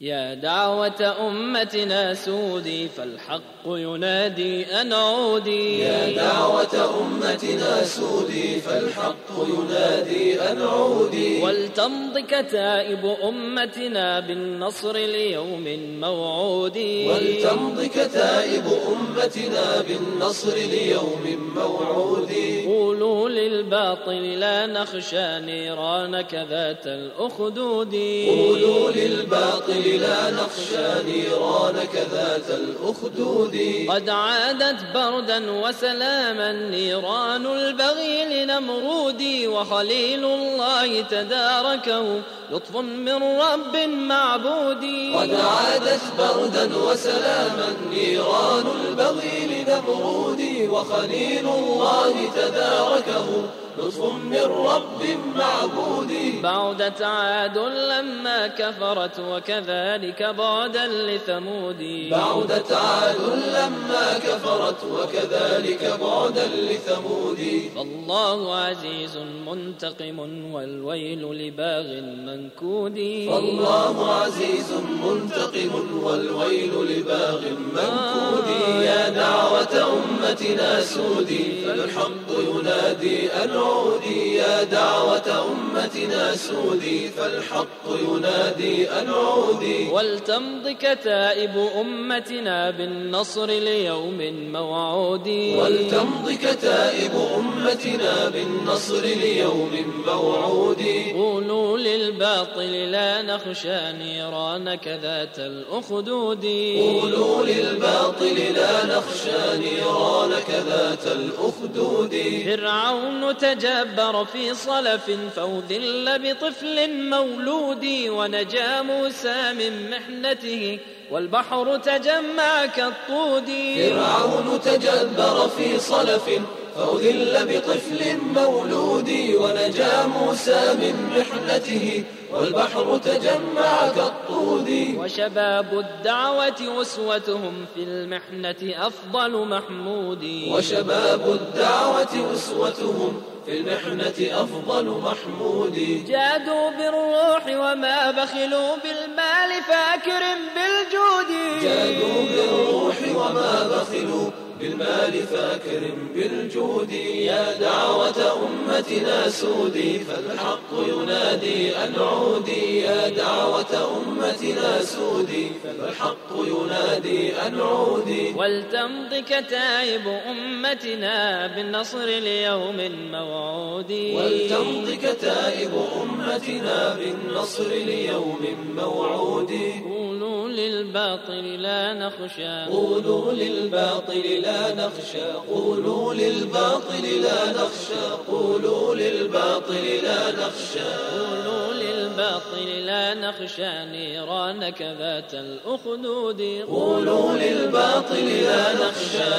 يا دعوة أمتنا سودي فالحق ينادي أن عودي يا دعوة أمتنا سودي فالحق ينادي أن عودي ولتمض كتائب أمتنا بالنصر ليوم موعود. ولتمض كتائب أمتنا بالنصر ليوم موعود. قولوا للباطل لا نخشى نيران كذات الأخدود. قولوا للباطل لا نخشى نيرانك ذات الأخدود. قد عادت بردا وسلاما نيران البغي لنمرود وخليل الله تداركه لطف من رب معبود. قد عادت بردا وسلاما نيران البغي لنمرود وخليل الله تداركه لطف من رب معبود. بعدت عاد لما كفرت وكذلك بعدا لثمود. بعدت عاد لما كفرت وكذلك بعدا لثمود. فالله عزيز منتقم والويل لباغ منكود فالله عزيز منتقم والويل لباغ منكود أمتنا سودي فالحق ينادي أن عودي يا دعوة أمتنا سودي فالحق ينادي أن عودي. ولتمض كتائب أمتنا بالنصر ليوم موعود. ولتمض كتائب أمتنا بالنصر ليوم موعود. قولوا للباطل لا نخشى نيرانك ذات الأخدود. قولوا للباطل لا نخشى نيرانك ذات الأخدود. فرعون تجبر في صلف فوذل بطفل مولود ونجا موسى من محنته والبحر تجمع كالطود. فرعون تجبر في صلف فأذل بطفل مولود ونجا موسى من محنته والبحر تجمع كالطود وشباب الدعوة أسوتهم في المحنة أفضل محمود وشباب الدعوة أسوتهم في المحنة أفضل محمود جادوا بالروح وما بخلوا بالمال فأكرم بالجود جادوا بالروح وما بخلوا بالمال فاكرم بالجود يا دعوة أمتنا سودي فالحق ينادي أن عودي. يا دعوة أمتنا سودي فالحق ينادي أن عودي. ولتمض كتائب أمتنا بالنصر ليوم موعود. ولتمض كتائب أمتنا بالنصر ليوم موعود. قولوا للباطل لا نخشى. قولوا للباطل لا نخشى قولوا للباطل لا نخشى قولوا للباطل لا نخشى. قولوا للباطل لا نخشى نيرانك ذات الأخدود. قولوا للباطل لا نخشى